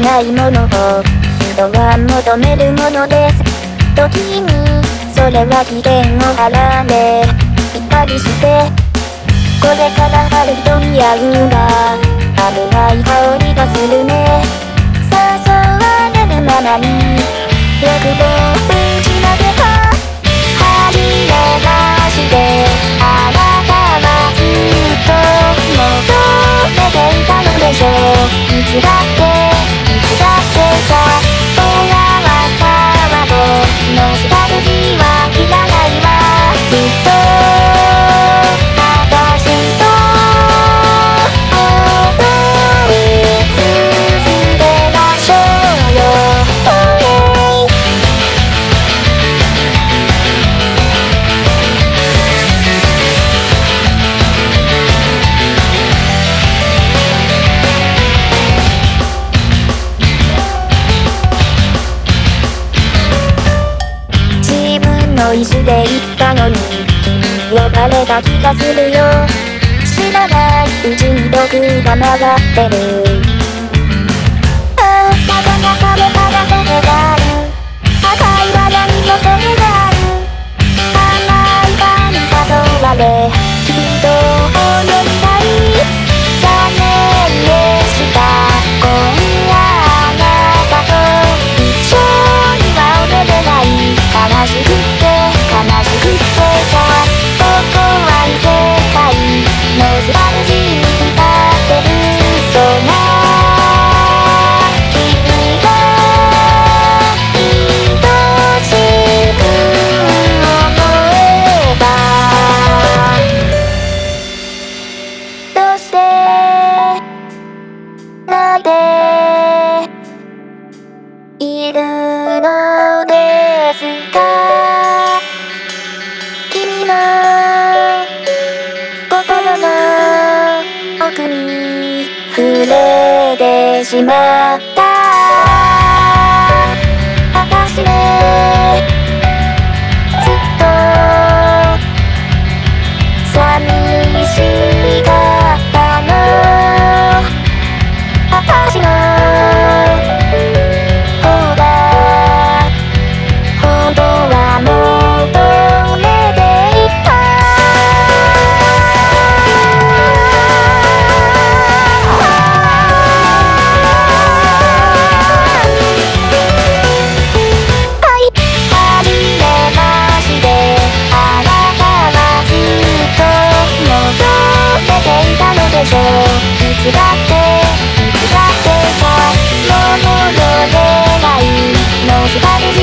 ないものを人は求めるものです。時にそれは危険をはらんでいたりしてこれからある人に会うが危ない香りがするね。分の意志で言ったのに呼ばれた気がするよ。知らないうちに毒が曲がってる。ああ魚食べたら骨がある。赤いバラにも骨がある。甘いパンに誘われ触れてしまったつだっていつだってさ戻れないの。ースバリ